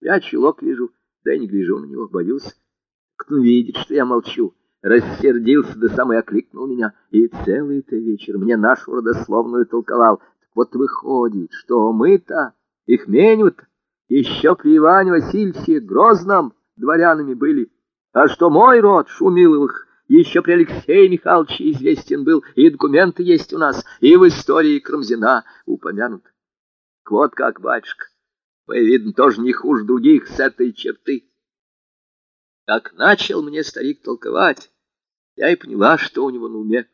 Я чулок вижу, да и не гляжу на него, боюсь. Кто видит, что я молчу, рассердился, да сам и окликнул меня, и целый-то вечер мне нашу родословную толковал. Вот выходит, что мы-то, их менют, еще при Иване Васильевиче Грозном дворянами были, а что мой род Шумиловых еще при Алексее Михайловиче известен был, и документы есть у нас, и в истории Крамзина упомянут. Вот как, батюшка, вы, видно, тоже не хуже других с этой черты. Как начал мне старик толковать, я и поняла, что у него на уме.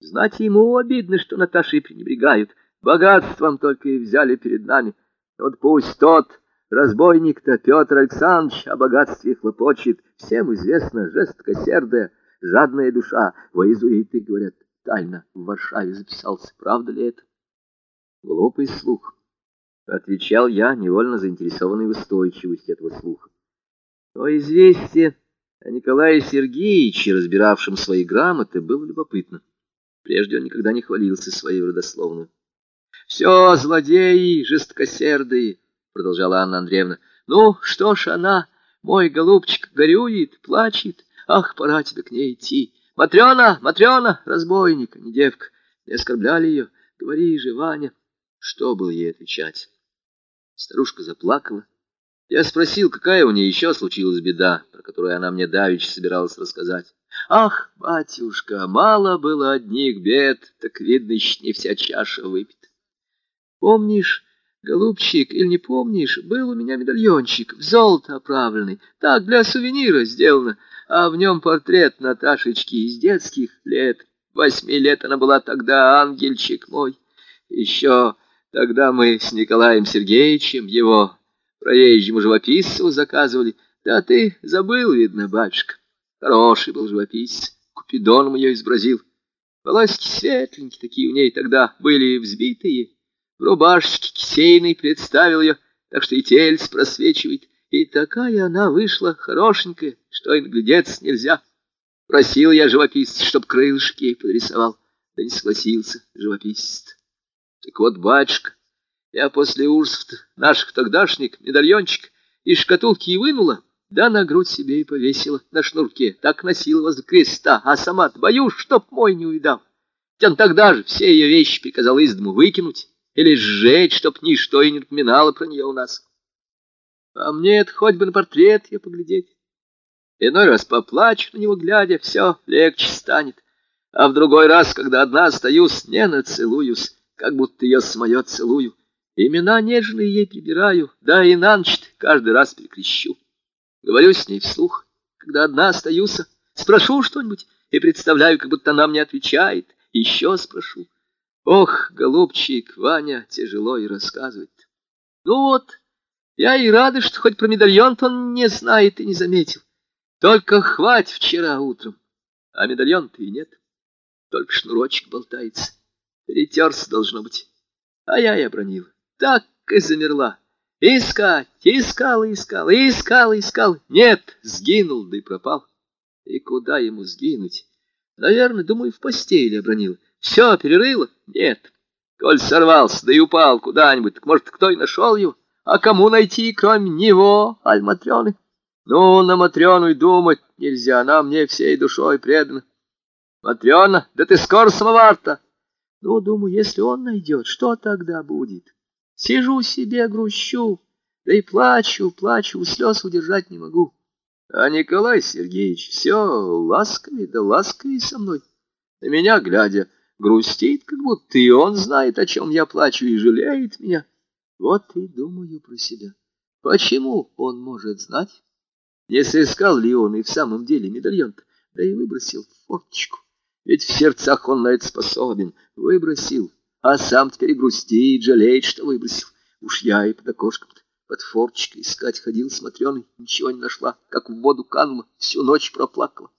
Знать ему обидно, что Наташей пренебрегают, богатством только и взяли перед нами. Вот пусть тот разбойник-то Петр Александрович о богатстве хлопочет, всем известно, жесткосердая, жадная душа, во иезуиты, говорят, тайно в Варшаве записался. Правда ли это? Глупый слух. Отвечал я, невольно заинтересованный в устойчивости этого слуха. То известие о Николае Сергеевиче, разбиравшем свои грамоты, было любопытно. Прежде он никогда не хвалился своей родословной. «Все злодеи, жесткосердые», — продолжала Анна Андреевна. «Ну, что ж она, мой голубчик, горюет, плачет, Ах, пора тебе к ней идти. Матрена, Матрена, разбойник, не девка. Не оскорбляли ее. Говори же, Ваня. Что было ей отвечать? Старушка заплакала. Я спросил, какая у нее еще случилась беда, про которую она мне давеча собиралась рассказать. Ах, батюшка, мало было одних бед, так видно, еще не вся чаша выпита. Помнишь, голубчик, или не помнишь, был у меня медальончик в золото оправленный, так, для сувенира сделано а в нем портрет Наташечки из детских лет. Восьми лет она была тогда, ангельчик мой. Еще тогда мы с Николаем Сергеевичем его проезжему живописцу заказывали. Да ты забыл, видно, батюшка. Хороший был живописец, Купидоном ее изобразил. Волосики светленькие такие у ней тогда были взбитые. В рубашечке кисейной представил ее, так что и тельц просвечивает. И такая она вышла хорошенькая, что и наглядеться нельзя. Просил я живописца, чтоб крылышки подрисовал, да не согласился живописец. Так вот, батюшка, я после ужасов наших тогдашних медальончик из шкатулки и вынула, да на грудь себе и повесила на шнурке, так носила возле креста, а сама-то боюсь, чтоб мой не увидал. Он тогда же все ее вещи приказал из дому выкинуть или сжечь, чтоб ничто и не напоминало про нее у нас. А мне это хоть бы на портрет я поглядеть. Иной раз поплачу на него, глядя, все легче станет. А в другой раз, когда одна остаюсь, не нацелуюсь, как будто ее самое целую. Имена нежные ей прибираю, да и на каждый раз перекрещу. Говорю с ней вслух, когда одна остаюсь, спрошу что-нибудь и представляю, как будто она мне отвечает, еще спрошу. Ох, голубчик, Ваня, тяжело и рассказывать. Ну вот, я и рада, что хоть про медальон он не знает и не заметил. Только хвать вчера утром, а медальон-то и нет. Только шнурочек болтается. Перетерся, должно быть. А я и обронила. Так и замерла. Искать, искал, искал, искал, искал. Нет, сгинул, да и пропал. И куда ему сгинуть? Наверное, думаю, в постели обронил. Все, перерыла? Нет. Коль сорвался, да и упал куда-нибудь, так, может, кто и нашел его? А кому найти, кроме него, Аль-Матрёны? Ну, на Матрёну и думать нельзя, она мне всей душой предана. Матрёна, да ты скоро самовар-то. Ну, думаю, если он найдет, что тогда будет? Сижу себе, грущу, да и плачу, плачу, слез удержать не могу. А Николай Сергеевич все ласковый да ласковый со мной. На меня глядя, грустит, как будто и он знает, о чем я плачу, и жалеет меня. Вот и думаю про себя. Почему он может знать? Не сыскал ли он и в самом деле медальон да и выбросил в форточку. Ведь в сердцах он на это способен. Выбросил, а сам теперь грустит, жалеет, что выбросил. Уж я и под окошком под форточкой искать ходил смотреный, ничего не нашла, как в воду канула, всю ночь проплакала.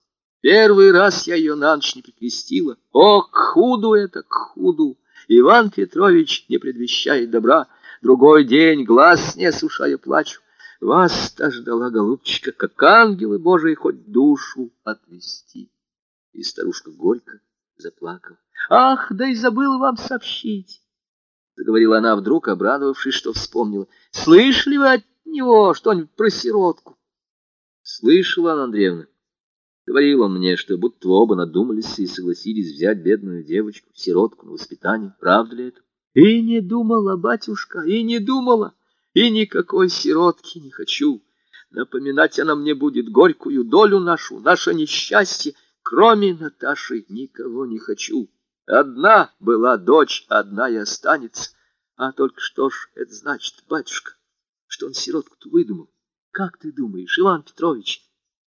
Первый раз я ее на ночь не прикрестила. О, к худу это, к худу! Иван Петрович не предвещает добра, Другой день глаз не осушая плачу. Вас-то ждала, голубчика, как ангелы Божии, хоть душу отвести. И старушка горько заплакала. Ах, да и забыла вам сообщить. Заговорила она вдруг, обрадовавшись, что вспомнила. Слышали вы от него что-нибудь про сиротку. Слышала, Анна Андреевна. Говорил он мне, что будто оба надумались и согласились взять бедную девочку, сиротку на воспитание. Правда ли это? И не думала, батюшка, и не думала, и никакой сиротки не хочу. Напоминать она мне будет горькую долю нашу, наше несчастье. Кроме Наташи никого не хочу. Одна была дочь, одна и останется. А только что ж это значит, батюшка, что он сиротку-то выдумал? Как ты думаешь, Иван Петрович?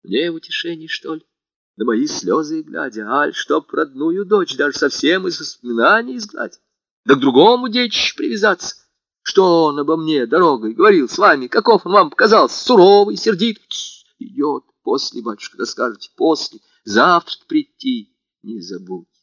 Мне в утешении, что ли? На мои слезы глядя, аль, чтоб родную дочь даже совсем из воспоминаний изгнать, да к другому детищу привязаться. Что он обо мне дорогой говорил с вами? Каков он вам показался? Суровый, сердит? Идет после, батюшка, да скажете, после. Завтра прийти не забудь.